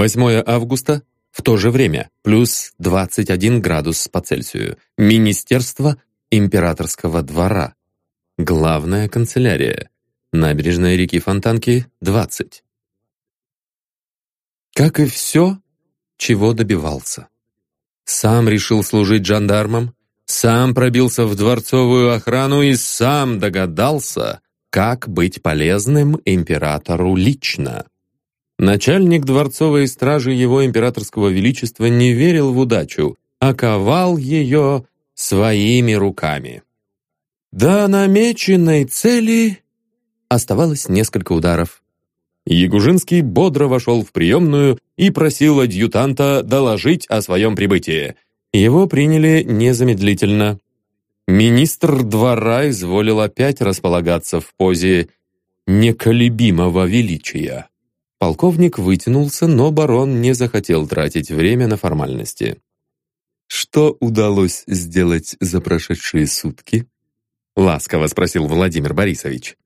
8 августа, в то же время, плюс 21 градус по Цельсию. Министерство императорского двора. Главная канцелярия. Набережная реки Фонтанки, 20. Как и все, чего добивался. Сам решил служить жандармом, сам пробился в дворцовую охрану и сам догадался, как быть полезным императору лично. Начальник дворцовой стражи его императорского величества не верил в удачу, а ковал ее своими руками. До намеченной цели оставалось несколько ударов. Ягужинский бодро вошел в приемную и просил адъютанта доложить о своем прибытии. Его приняли незамедлительно. Министр двора изволил опять располагаться в позе неколебимого величия. Полковник вытянулся, но барон не захотел тратить время на формальности. «Что удалось сделать за прошедшие сутки?» — ласково спросил Владимир Борисович.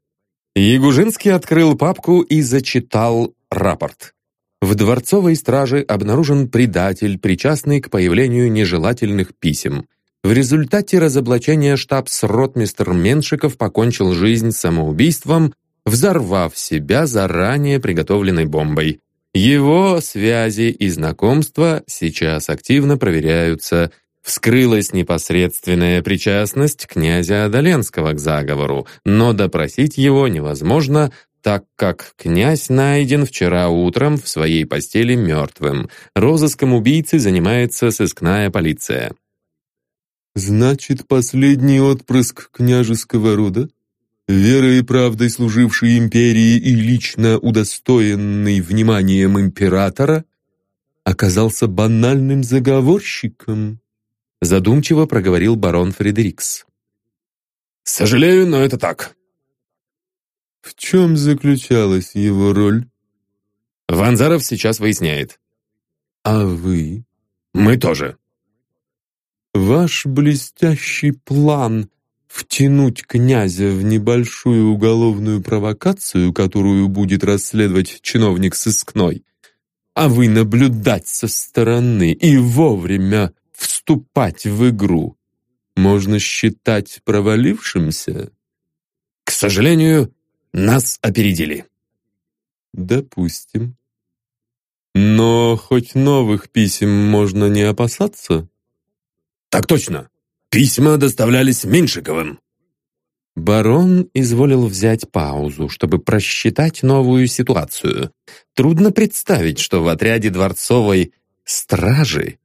Ягужинский открыл папку и зачитал рапорт. В дворцовой страже обнаружен предатель, причастный к появлению нежелательных писем. В результате разоблачения штабс-ротмистр Меншиков покончил жизнь самоубийством, взорвав себя заранее приготовленной бомбой. Его связи и знакомства сейчас активно проверяются – вскрылась непосредственная причастность князя Адаленского к заговору, но допросить его невозможно, так как князь найден вчера утром в своей постели мертвым. Розыском убийцы занимается сыскная полиция. «Значит, последний отпрыск княжеского рода, верой и правдой служивший империи и лично удостоенный вниманием императора, оказался банальным заговорщиком?» задумчиво проговорил барон Фредерикс. «Сожалею, но это так». «В чем заключалась его роль?» Ванзаров сейчас выясняет. «А вы?» «Мы тоже». «Ваш блестящий план втянуть князя в небольшую уголовную провокацию, которую будет расследовать чиновник сыскной, а вы наблюдать со стороны и вовремя вступать в игру можно считать провалившимся? К сожалению, нас опередили. Допустим. Но хоть новых писем можно не опасаться? Так точно. Письма доставлялись Меньшиковым. Барон изволил взять паузу, чтобы просчитать новую ситуацию. Трудно представить, что в отряде дворцовой стражи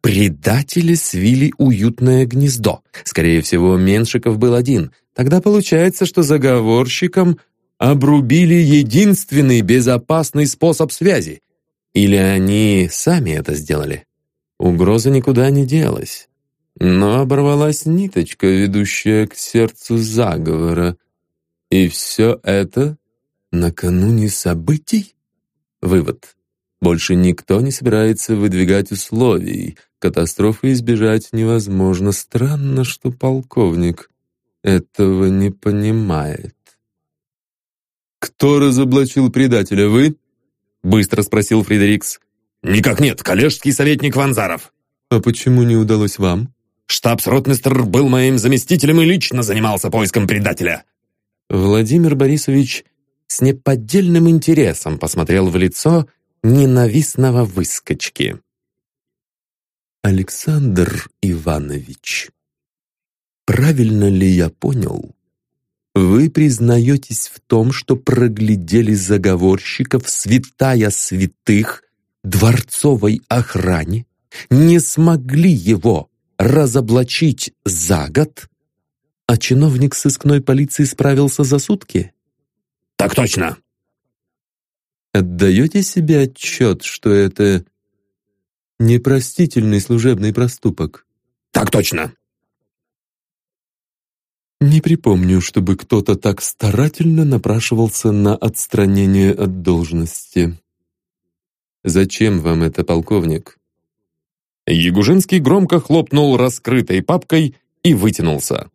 Предатели свили уютное гнездо. Скорее всего, Меншиков был один. Тогда получается, что заговорщикам обрубили единственный безопасный способ связи. Или они сами это сделали? Угроза никуда не делась. Но оборвалась ниточка, ведущая к сердцу заговора. И все это накануне событий? Вывод. Больше никто не собирается выдвигать условий, Катастрофы избежать невозможно. Странно, что полковник этого не понимает. «Кто разоблачил предателя, вы?» Быстро спросил Фредерикс. «Никак нет, коллежский советник Ванзаров». «А почему не удалось вам?» «Штабс-ротмистр был моим заместителем и лично занимался поиском предателя». Владимир Борисович с неподдельным интересом посмотрел в лицо ненавистного выскочки. Александр Иванович, правильно ли я понял? Вы признаетесь в том, что проглядели заговорщиков святая святых дворцовой охране, не смогли его разоблачить за год, а чиновник сыскной полиции справился за сутки? Так точно. Отдаете себе отчет, что это непростительный служебный проступок. Так точно. Не припомню, чтобы кто-то так старательно напрашивался на отстранение от должности. Зачем вам это, полковник? Ягужинский громко хлопнул раскрытой папкой и вытянулся.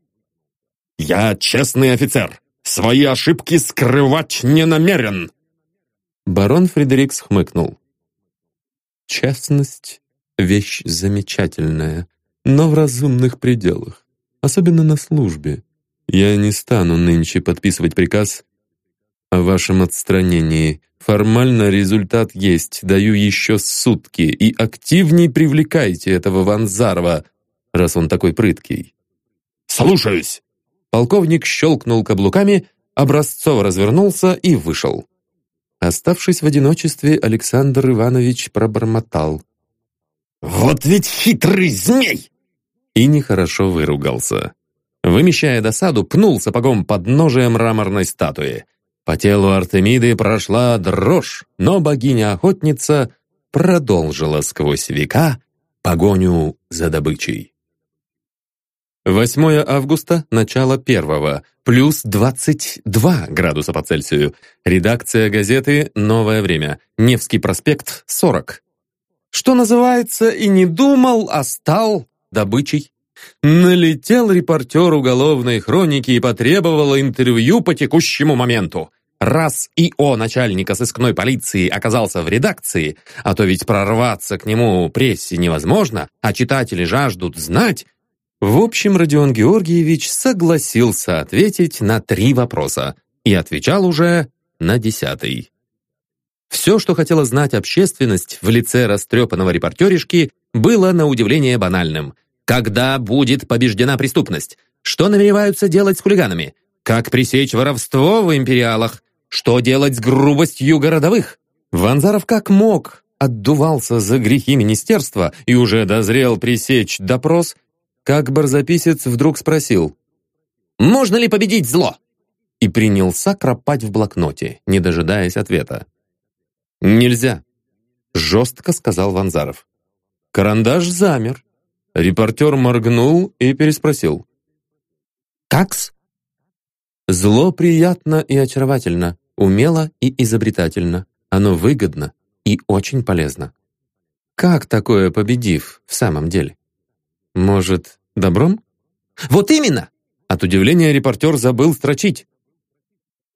«Я честный офицер! Свои ошибки скрывать не намерен!» Барон Фредерикс хмыкнул. Честность — вещь замечательная, но в разумных пределах, особенно на службе. Я не стану нынче подписывать приказ о вашем отстранении. Формально результат есть, даю еще сутки, и активней привлекайте этого Ванзарова, раз он такой прыткий. «Слушаюсь!» Полковник щелкнул каблуками, образцово развернулся и вышел. Оставшись в одиночестве, Александр Иванович пробормотал. «Вот ведь хитрый змей!» И нехорошо выругался. Вымещая досаду, пнул сапогом под подножие мраморной статуи. По телу Артемиды прошла дрожь, но богиня-охотница продолжила сквозь века погоню за добычей. 8 августа, начало первого, плюс 22 градуса по Цельсию. Редакция газеты «Новое время», Невский проспект, 40. Что называется, и не думал, а стал добычей. Налетел репортер уголовной хроники и потребовал интервью по текущему моменту. Раз ИО начальника сыскной полиции оказался в редакции, а то ведь прорваться к нему прессе невозможно, а читатели жаждут знать, в общем, Родион Георгиевич согласился ответить на три вопроса и отвечал уже на десятый. Все, что хотела знать общественность в лице растрепанного репортеришки, было на удивление банальным. Когда будет побеждена преступность? Что намереваются делать с хулиганами? Как пресечь воровство в империалах? Что делать с грубостью городовых? Ванзаров как мог отдувался за грехи министерства и уже дозрел пресечь допрос, как барзаписец вдруг спросил «Можно ли победить зло?» и принялся кропать в блокноте, не дожидаясь ответа. «Нельзя», — жестко сказал Ванзаров. Карандаш замер. Репортер моргнул и переспросил. «Какс?» Зло приятно и очаровательно, умело и изобретательно. Оно выгодно и очень полезно. Как такое победив в самом деле? Может, добром? Вот именно! От удивления репортер забыл строчить.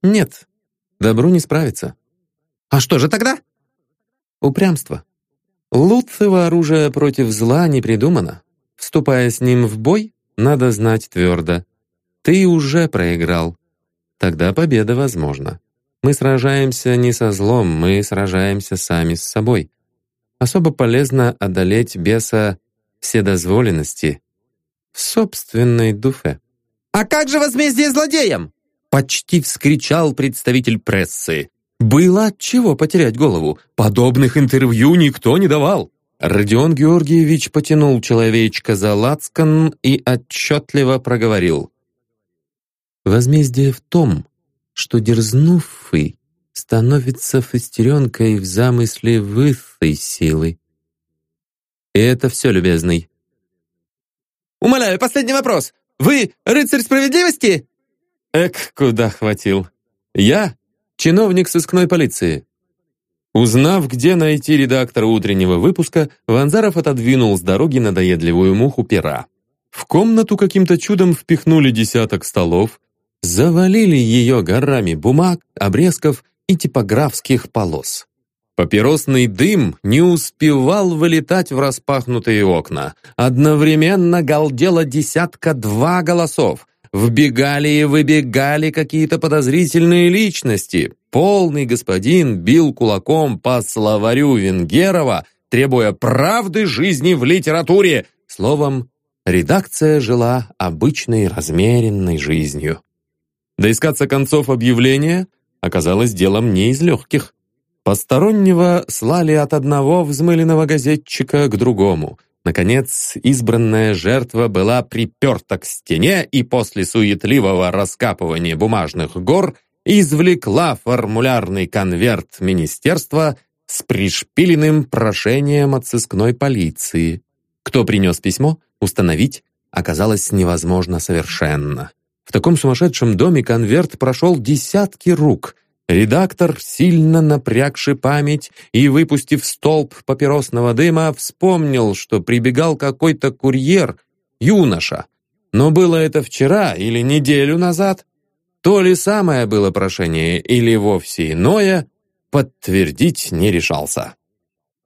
Нет, добру не справится. А что же тогда? Упрямство. Лутцево оружие против зла не придумано. Вступая с ним в бой, надо знать твердо. Ты уже проиграл. Тогда победа возможна. Мы сражаемся не со злом, мы сражаемся сами с собой. Особо полезно одолеть беса вседозволенности в собственной дуфе. «А как же возмездие злодеям?» Почти вскричал представитель прессы. Было от чего потерять голову. Подобных интервью никто не давал. Родион Георгиевич потянул человечка за лацкан и отчетливо проговорил. «Возмездие в том, что дерзнувший становится фастеренкой в замысле высшей силы. И это все, любезный. «Умоляю, последний вопрос. Вы рыцарь справедливости?» Эк, куда хватил. Я чиновник сыскной полиции. Узнав, где найти редактора утреннего выпуска, Ванзаров отодвинул с дороги надоедливую муху пера. В комнату каким-то чудом впихнули десяток столов, завалили ее горами бумаг, обрезков и типографских полос. Папиросный дым не успевал вылетать в распахнутые окна. Одновременно галдело десятка-два голосов. Вбегали и выбегали какие-то подозрительные личности. Полный господин бил кулаком по словарю Венгерова, требуя правды жизни в литературе. Словом, редакция жила обычной размеренной жизнью. Доискаться концов объявления оказалось делом не из легких. Постороннего слали от одного взмыленного газетчика к другому. Наконец, избранная жертва была приперта к стене и после суетливого раскапывания бумажных гор извлекла формулярный конверт министерства с пришпиленным прошением от сыскной полиции. Кто принес письмо, установить оказалось невозможно совершенно. В таком сумасшедшем доме конверт прошел десятки рук – Редактор, сильно напрягший память и выпустив столб папиросного дыма, вспомнил, что прибегал какой-то курьер, юноша. Но было это вчера или неделю назад. То ли самое было прошение, или вовсе иное, подтвердить не решался.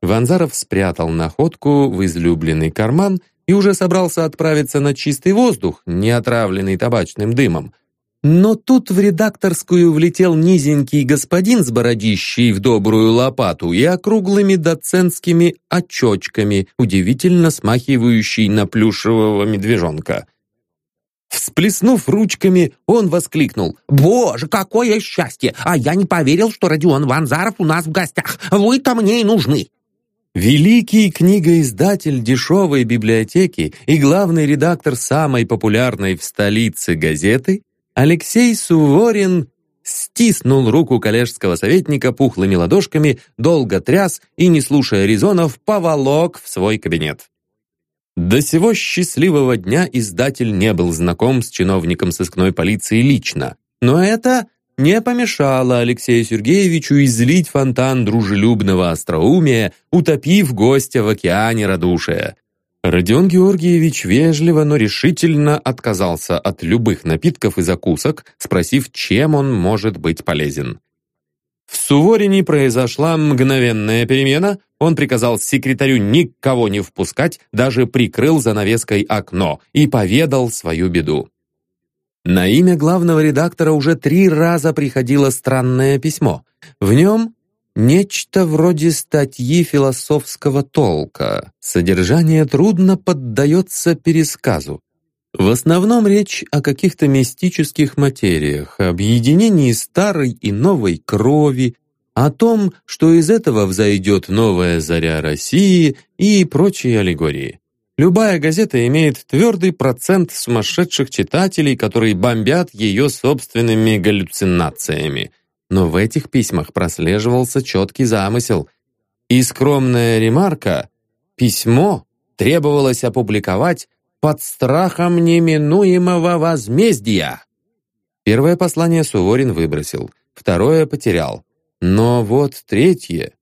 Ванзаров спрятал находку в излюбленный карман и уже собрался отправиться на чистый воздух, не отравленный табачным дымом. Но тут в редакторскую влетел низенький господин с бородищей в добрую лопату и округлыми доцентскими очочками, удивительно смахивающий на плюшевого медвежонка. Всплеснув ручками, он воскликнул. «Боже, какое счастье! А я не поверил, что Родион Ванзаров у нас в гостях. Вы-то мне и нужны!» Великий книгоиздатель дешевой библиотеки и главный редактор самой популярной в столице газеты Алексей Суворин стиснул руку коллежского советника пухлыми ладошками, долго тряс и, не слушая резонов, поволок в свой кабинет. До сего счастливого дня издатель не был знаком с чиновником сыскной полиции лично, но это не помешало Алексею Сергеевичу излить фонтан дружелюбного остроумия, утопив гостя в океане радушия. Родион Георгиевич вежливо, но решительно отказался от любых напитков и закусок, спросив, чем он может быть полезен. В Суворине произошла мгновенная перемена, он приказал секретарю никого не впускать, даже прикрыл занавеской окно и поведал свою беду. На имя главного редактора уже три раза приходило странное письмо. В нем нечто вроде статьи философского толка. Содержание трудно поддается пересказу. В основном речь о каких-то мистических материях, объединении старой и новой крови, о том, что из этого взойдет новая заря России и прочие аллегории. Любая газета имеет твердый процент сумасшедших читателей, которые бомбят ее собственными галлюцинациями. Но в этих письмах прослеживался четкий замысел. И скромная ремарка «Письмо требовалось опубликовать под страхом неминуемого возмездия. Первое послание Суворин выбросил, второе потерял. Но вот третье,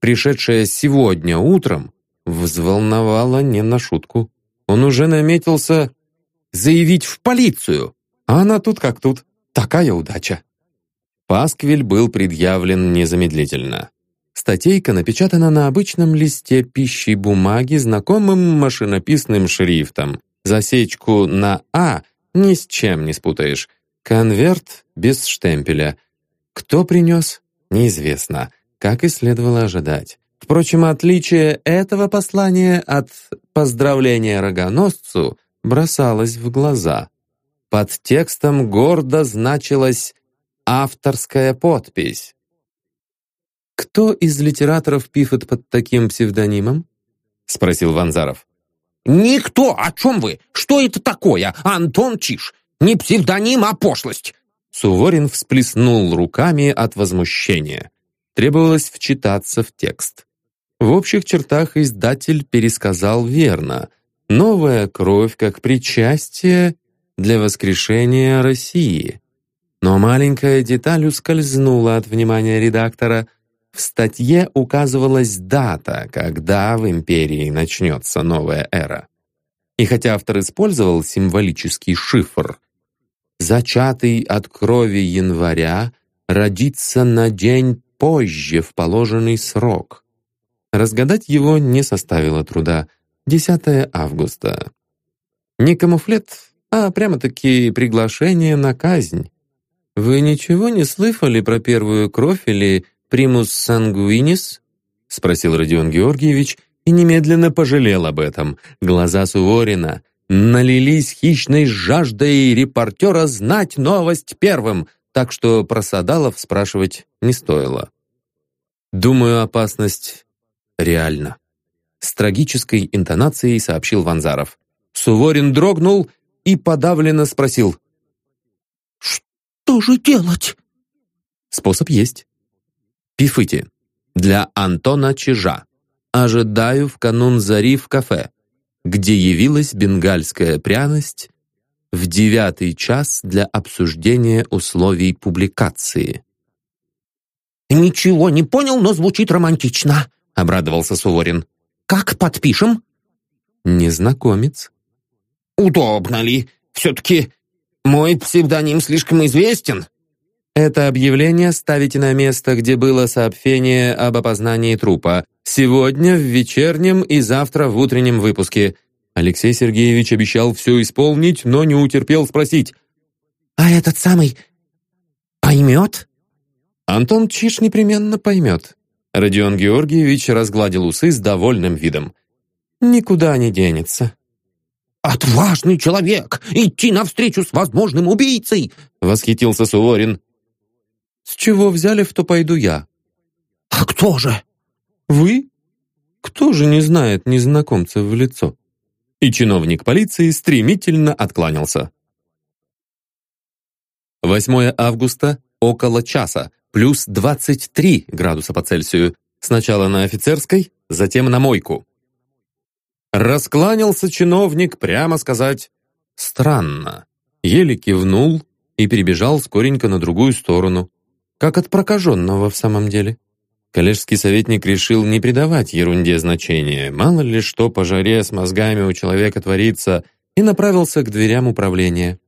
пришедшее сегодня утром, взволновало не на шутку. Он уже наметился заявить в полицию, а она тут как тут. Такая удача. Пасквиль был предъявлен незамедлительно. Статейка напечатана на обычном листе пищи бумаги знакомым машинописным шрифтом. Засечку на «А» ни с чем не спутаешь. Конверт без штемпеля. Кто принес? Неизвестно, как и следовало ожидать. Впрочем, отличие этого послания от поздравления рогоносцу бросалось в глаза. Под текстом гордо значилась авторская подпись. «Кто из литераторов пишет под таким псевдонимом?» — спросил Ванзаров. «Никто! О чем вы? Что это такое? Антон Чиш! Не псевдоним, а пошлость!» Суворин всплеснул руками от возмущения. Требовалось вчитаться в текст. В общих чертах издатель пересказал верно. Новая кровь как причастие для воскрешения России. Но маленькая деталь ускользнула от внимания редактора. В статье указывалась дата, когда в империи начнется новая эра. И хотя автор использовал символический шифр, зачатый от крови января родится на день позже в положенный срок. Разгадать его не составило труда. 10 августа. Не камуфлет, а прямо-таки приглашение на казнь. Вы ничего не слыхали про первую кровь или primus sanguinis?» — спросил Родион Георгиевич и немедленно пожалел об этом. Глаза Суворина налились хищной жаждой репортера знать новость первым, так что про Садалов спрашивать не стоило. «Думаю, опасность реальна», — с трагической интонацией сообщил Ванзаров. Суворин дрогнул и подавленно спросил. «Что же делать?» «Способ есть. Пифыти. Для Антона Чижа. Ожидаю в канун зари в кафе, где явилась бенгальская пряность в девятый час для обсуждения условий публикации. «Ничего не понял, но звучит романтично», — обрадовался Суворин. «Как подпишем?» «Незнакомец». «Удобно ли? Все-таки мой псевдоним слишком известен». Это объявление ставите на место, где было сообщение об опознании трупа. Сегодня в вечернем и завтра в утреннем выпуске. Алексей Сергеевич обещал все исполнить, но не утерпел спросить. «А этот самый поймет?» Антон Чиш непременно поймет. Родион Георгиевич разгладил усы с довольным видом. «Никуда не денется». «Отважный человек! Идти навстречу с возможным убийцей!» — восхитился Суворин. «С чего взяли, в то пойду я». «А кто же?» «Вы? Кто же не знает незнакомца в лицо?» И чиновник полиции стремительно откланялся. 8 августа, около часа, плюс 23 градуса по Цельсию. Сначала на офицерской, затем на мойку. Раскланялся чиновник, прямо сказать, странно. Еле кивнул и перебежал скоренько на другую сторону как от прокаженного в самом деле. Коллежский советник решил не придавать ерунде значения, мало ли что по жаре с мозгами у человека творится, и направился к дверям управления.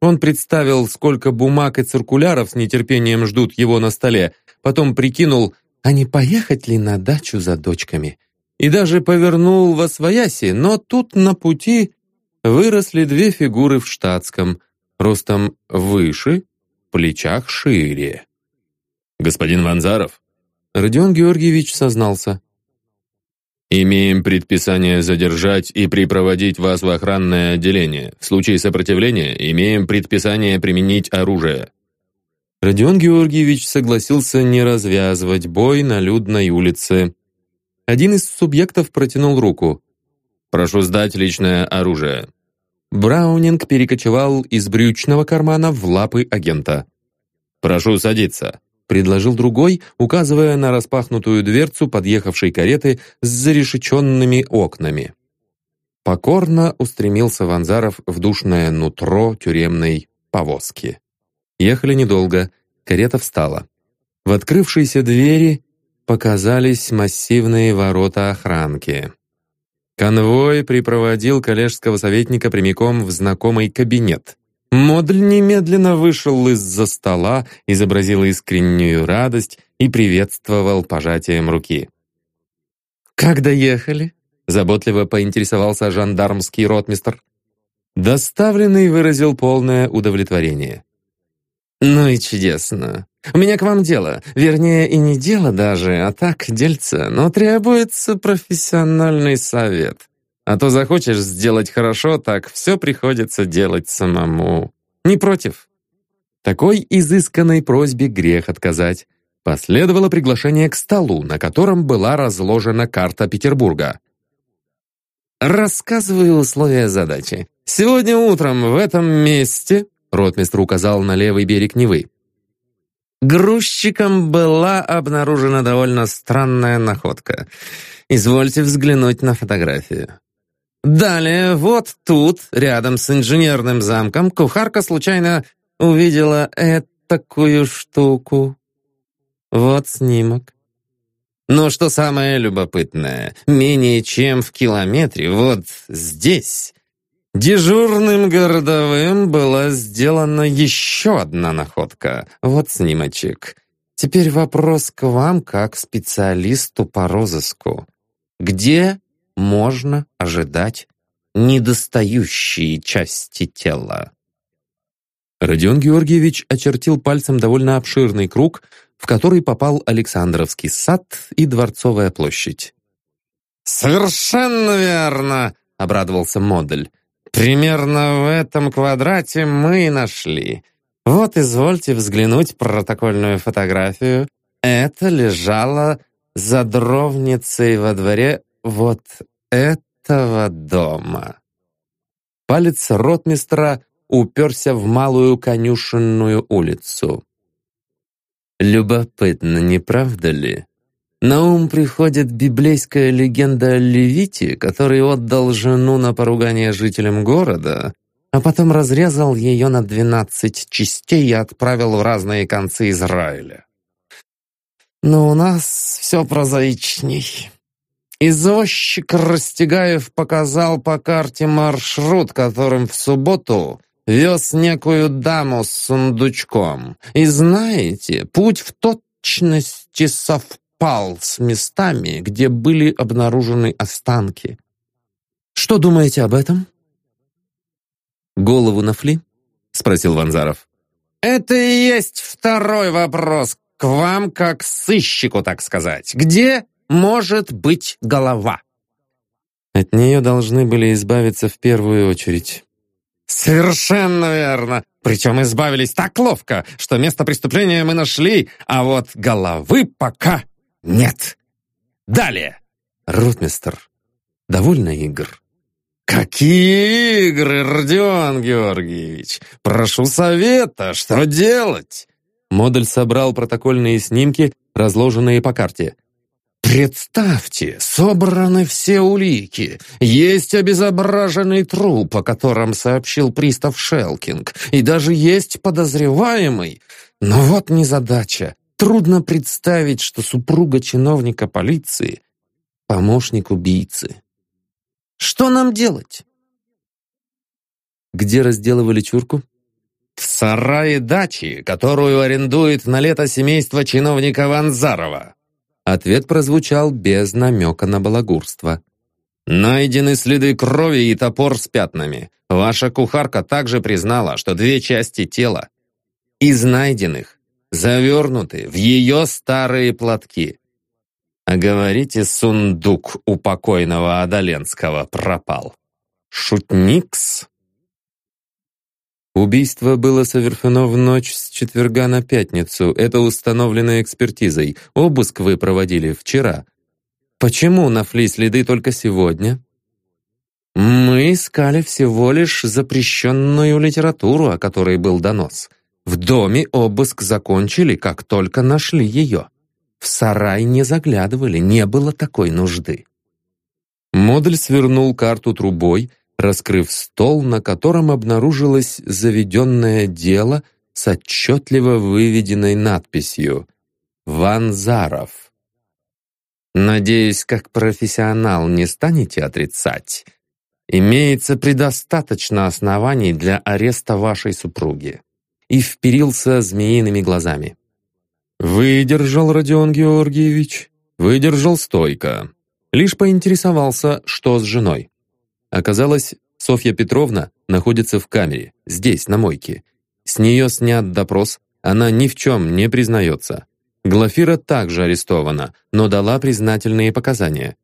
Он представил, сколько бумаг и циркуляров с нетерпением ждут его на столе, потом прикинул, а не поехать ли на дачу за дочками. И даже повернул во свояси, но тут на пути выросли две фигуры в штатском, ростом выше, в плечах шире. «Господин Ванзаров?» Родион Георгиевич сознался. «Имеем предписание задержать и припроводить вас в охранное отделение. В случае сопротивления имеем предписание применить оружие». Родион Георгиевич согласился не развязывать бой на людной улице. Один из субъектов протянул руку. «Прошу сдать личное оружие». Браунинг перекочевал из брючного кармана в лапы агента. «Прошу садиться» предложил другой, указывая на распахнутую дверцу подъехавшей кареты с зарешеченными окнами. Покорно устремился Ванзаров в душное нутро тюремной повозки. Ехали недолго, карета встала. В открывшейся двери показались массивные ворота охранки. Конвой припроводил коллежского советника прямиком в знакомый кабинет. Модль немедленно вышел из-за стола, изобразил искреннюю радость и приветствовал пожатием руки. «Как доехали?» — заботливо поинтересовался жандармский ротмистр. Доставленный выразил полное удовлетворение. «Ну и чудесно. У меня к вам дело. Вернее, и не дело даже, а так, дельце. Но требуется профессиональный совет. А то захочешь сделать хорошо, так все приходится делать самому. Не против?» Такой изысканной просьбе грех отказать. Последовало приглашение к столу, на котором была разложена карта Петербурга. «Рассказываю условия задачи. Сегодня утром в этом месте...» Ротмистр указал на левый берег Невы. Грузчиком была обнаружена довольно странная находка. Извольте взглянуть на фотографию. Далее, вот тут, рядом с инженерным замком, кухарка случайно увидела такую штуку. Вот снимок. Но что самое любопытное, менее чем в километре, вот здесь, дежурным городовым была сделана еще одна находка. Вот снимочек. Теперь вопрос к вам, как специалисту по розыску. Где можно ожидать недостающие части тела. Родион Георгиевич очертил пальцем довольно обширный круг, в который попал Александровский сад и Дворцовая площадь. «Совершенно верно!» — обрадовался Модель. «Примерно в этом квадрате мы и нашли. Вот, извольте взглянуть протокольную фотографию. Это лежало за дровницей во дворе вот этого дома. Палец ротмистра уперся в малую конюшенную улицу. Любопытно, не правда ли? На ум приходит библейская легенда о Левите, который отдал жену на поругание жителям города, а потом разрезал ее на двенадцать частей и отправил в разные концы Израиля. Но у нас все прозаичней. Извозчик Растегаев показал по карте маршрут, которым в субботу вез некую даму с сундучком. И знаете, путь в точности совпал с местами, где были обнаружены останки. Что думаете об этом? «Голову нафли?» — спросил Ванзаров. «Это и есть второй вопрос к вам, как сыщику, так сказать. Где может быть голова?» От нее должны были избавиться в первую очередь. «Совершенно верно. Причем избавились так ловко, что место преступления мы нашли, а вот головы пока нет. Далее!» «Ротмистер, довольно игр?» «Какие игры, Родион Георгиевич? Прошу совета, что делать?» Модуль собрал протокольные снимки, разложенные по карте. Представьте, собраны все улики. Есть обезображенный труп, о котором сообщил пристав Шелкинг, и даже есть подозреваемый. Но вот незадача. Трудно представить, что супруга чиновника полиции — помощник убийцы. Что нам делать? Где разделывали чурку? В сарае дачи, которую арендует на лето семейство чиновника Ванзарова. Ответ прозвучал без намека на балагурство. Найдены следы крови и топор с пятнами. Ваша кухарка также признала, что две части тела из найденных завернуты в ее старые платки. А говорите, сундук у покойного Адаленского пропал. Шутникс? Убийство было совершено в ночь с четверга на пятницу. Это установлено экспертизой. Обыск вы проводили вчера. Почему нашли следы только сегодня? Мы искали всего лишь запрещенную литературу, о которой был донос. В доме обыск закончили, как только нашли ее. В сарай не заглядывали, не было такой нужды. Модуль свернул карту трубой, раскрыв стол, на котором обнаружилось заведенное дело с отчетливо выведенной надписью «Ванзаров». Надеюсь, как профессионал не станете отрицать. Имеется предостаточно оснований для ареста вашей супруги. И вперился змеиными глазами. Выдержал Родион Георгиевич, выдержал стойко. Лишь поинтересовался, что с женой. Оказалось, Софья Петровна находится в камере, здесь, на мойке. С нее снят допрос, она ни в чем не признается. Глафира также арестована, но дала признательные показания.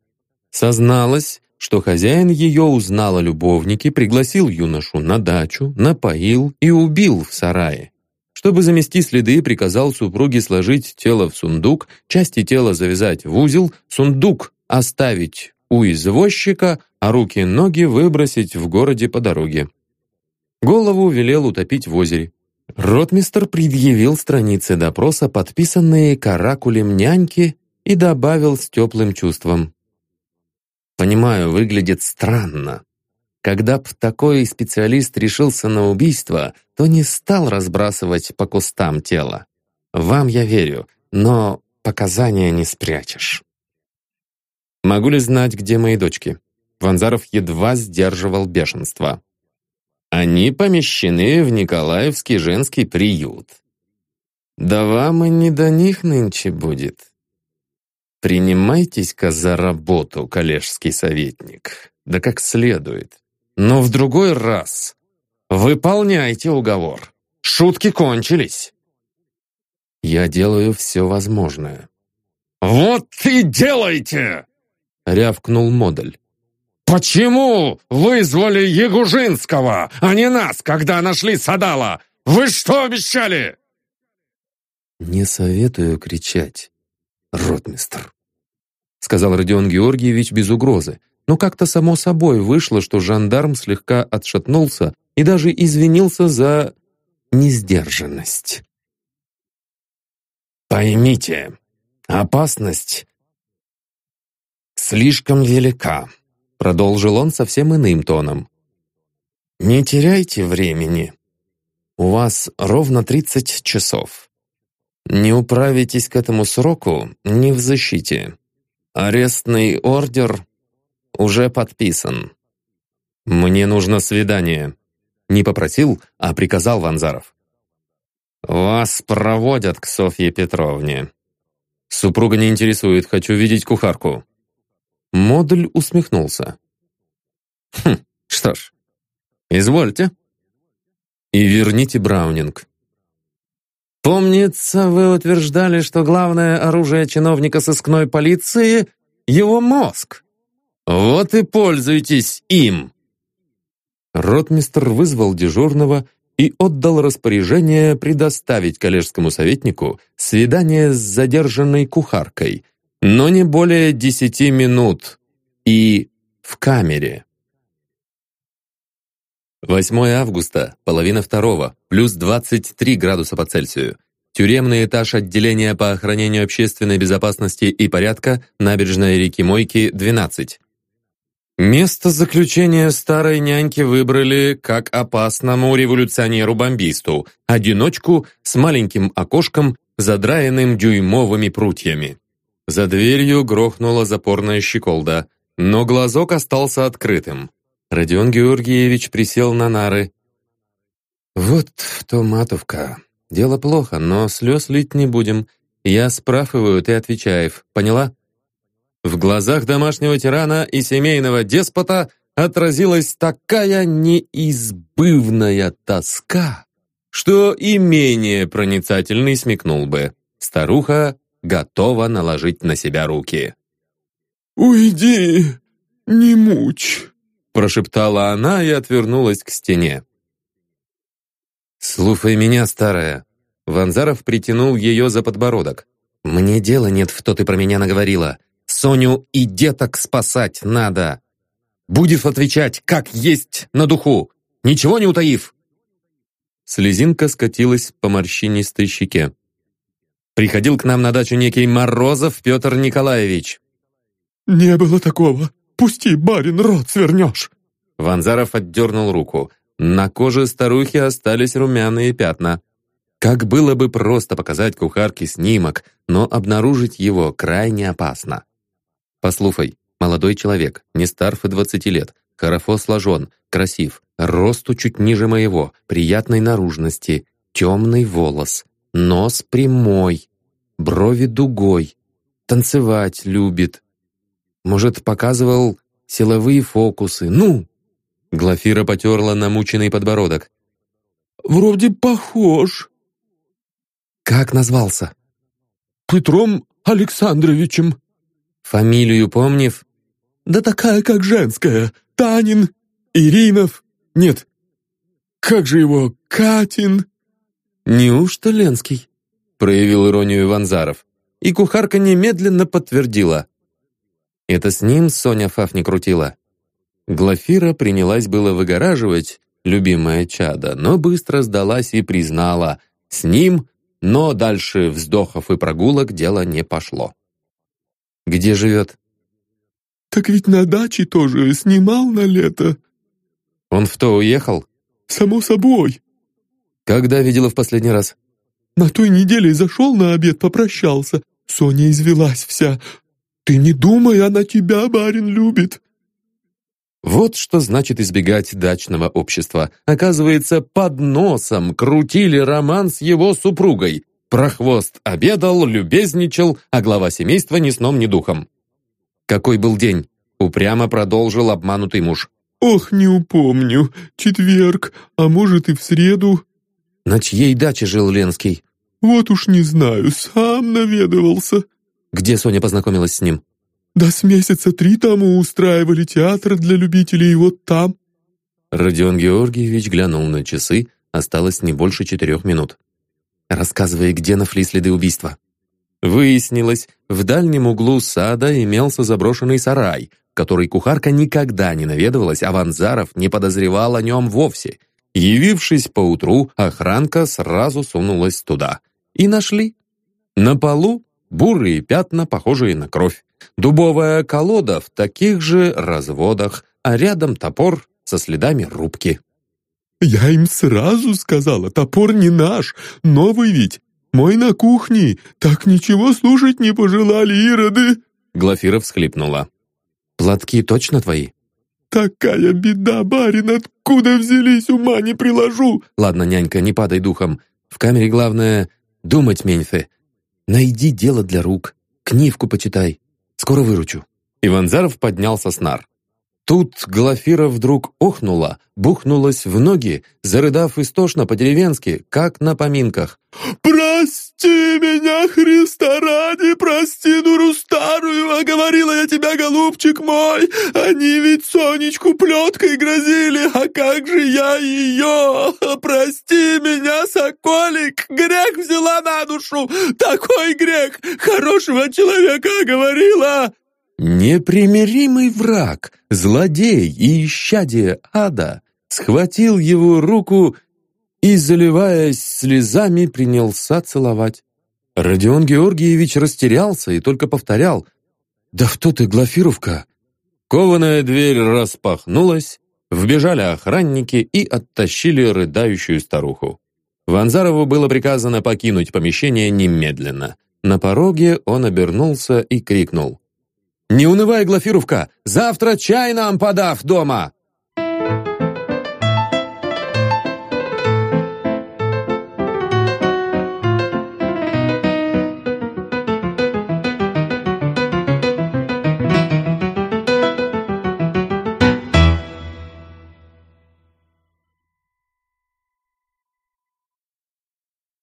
Созналась, что хозяин ее узнал о любовнике, пригласил юношу на дачу, напоил и убил в сарае. Чтобы замести следы, приказал супруге сложить тело в сундук, части тела завязать в узел, сундук оставить у извозчика, а руки и ноги выбросить в городе по дороге. Голову велел утопить в озере. Ротмистер предъявил страницы допроса, подписанные каракулем няньки, и добавил с теплым чувством. «Понимаю, выглядит странно, когда б такой специалист решился на убийство, то не стал разбрасывать по кустам тело. Вам я верю, но показания не спрячешь. Могу ли знать, где мои дочки? Ванзаров едва сдерживал бешенство. Они помещены в Николаевский женский приют. Да вам и не до них нынче будет. Принимайтесь-ка за работу, коллежский советник, да как следует. Но в другой раз выполняйте уговор. Шутки кончились. Я делаю все возможное. «Вот и делайте!» — рявкнул модуль. «Почему вызвали Ягужинского, а не нас, когда нашли Садала? Вы что обещали?» «Не советую кричать, ротмистр», — сказал Родион Георгиевич без угрозы, но как-то само собой вышло, что жандарм слегка отшатнулся и даже извинился за несдержанность. «Поймите, опасность слишком велика», продолжил он совсем иным тоном. «Не теряйте времени. У вас ровно 30 часов. Не управитесь к этому сроку, не в защите. Арестный ордер уже подписан. Мне нужно свидание. Не попросил, а приказал Ванзаров. «Вас проводят к Софье Петровне. Супруга не интересует, хочу видеть кухарку». Модуль усмехнулся. «Хм, что ж, извольте. И верните Браунинг». «Помнится, вы утверждали, что главное оружие чиновника сыскной полиции — его мозг. Вот и пользуйтесь им!» Ротмистр вызвал дежурного и отдал распоряжение предоставить коллежскому советнику свидание с задержанной кухаркой, но не более десяти минут и в камере. 8 августа, половина второго, плюс 23 градуса по Цельсию. Тюремный этаж отделения по охранению общественной безопасности и порядка, набережная реки Мойки, 12. Место заключения старой няньки выбрали как опасному революционеру-бомбисту, одиночку с маленьким окошком, задраенным дюймовыми прутьями. За дверью грохнула запорная щеколда, но глазок остался открытым. Родион Георгиевич присел на нары. «Вот то, матушка, дело плохо, но слез лить не будем. Я спрашиваю, ты отвечаев, поняла?» В глазах домашнего тирана и семейного деспота отразилась такая неизбывная тоска, что и менее проницательный смекнул бы. Старуха готова наложить на себя руки. «Уйди, не мучь!» прошептала она и отвернулась к стене. «Слушай меня, старая!» Ванзаров притянул ее за подбородок. «Мне дела нет, что ты про меня наговорила. Соню и деток спасать надо. Будешь отвечать, как есть, на духу, ничего не утаив». Слезинка скатилась по морщинистой щеке. «Приходил к нам на дачу некий Морозов Петр Николаевич». «Не было такого. Пусти, барин, рот свернешь!» Ванзаров отдернул руку. На коже старухи остались румяные пятна. Как было бы просто показать кухарке снимок, но обнаружить его крайне опасно. Послушай, молодой человек, не старше двадцати лет, хорошо сложен, красив, росту чуть ниже моего, приятной наружности, темный волос, нос прямой, брови дугой, танцевать любит. Может, показывал силовые фокусы. Ну!» Глафира потерла намученный подбородок. «Вроде похож». «Как назвался?» «Петром Александровичем». Фамилию помнив? Да такая, как женская. Танин, Иринов. Нет, как же его, Катин? Неужто Ленский? Проявил иронию Ванзаров. И кухарка немедленно подтвердила. Это с ним Соня Фафни крутила. Глафира принялась было выгораживать любимое чадо, но быстро сдалась и признала. С ним, но дальше вздохов и прогулок дело не пошло. Где живет?» «Так ведь на даче тоже снимал на лето». «Он в то уехал?» «Само собой». «Когда видела в последний раз?» «На той неделе зашел на обед, попрощался. Соня извелась вся. Ты не думай, она тебя, барин, любит». Вот что значит избегать дачного общества. Оказывается, под носом крутили роман с его супругой. Прохвост обедал, любезничал, а глава семейства ни сном, ни духом. «Какой был день?» — упрямо продолжил обманутый муж. «Ох, не упомню. Четверг, а может и в среду». «На чьей даче жил Ленский?» «Вот уж не знаю, сам наведывался». «Где Соня познакомилась с ним?» «Да с месяца три тому устраивали театр для любителей, вот там». Родион Георгиевич глянул на часы, осталось не больше четырех минут. Рассказывай, где нашли следы убийства. Выяснилось, в дальнем углу сада имелся заброшенный сарай, который кухарка никогда не наведывалась, а Ванзаров не подозревал о нем вовсе. Явившись поутру, охранка сразу сунулась туда. И нашли. На полу бурые пятна, похожие на кровь. Дубовая колода в таких же разводах, а рядом топор со следами рубки. «Я им сразу сказала, топор не наш, новый ведь. Мой на кухне, так ничего слушать не пожелали, ироды!» Глафира всхлипнула. «Платки точно твои?» такая беда, барин, откуда взялись, ума не приложу!» «Ладно, нянька, не падай духом. В камере главное — думать, Меньфе. Найди дело для рук, книжку почитай. Скоро выручу». Иванзаров поднялся с нар. Тут Глафира вдруг охнула, бухнулась в ноги, зарыдав истошно по-деревенски, как на поминках. «Прости меня, Христа ради, прости дуру старую, а говорила я тебя, голубчик мой, они ведь Сонечку плеткой грозили, а как же я ее? Прости меня, соколик, грех взяла на душу, такой грех, хорошего человека говорила!» Непримиримый враг, злодей и исчадие ада схватил его руку и, заливаясь слезами, принялся целовать. Родион Георгиевич растерялся и только повторял «Да что ты, Глафировка!» Кованая дверь распахнулась, вбежали охранники и оттащили рыдающую старуху. Ванзарову было приказано покинуть помещение немедленно. На пороге он обернулся и крикнул «Не унывай, Глафировка! Завтра чай нам подав дома!»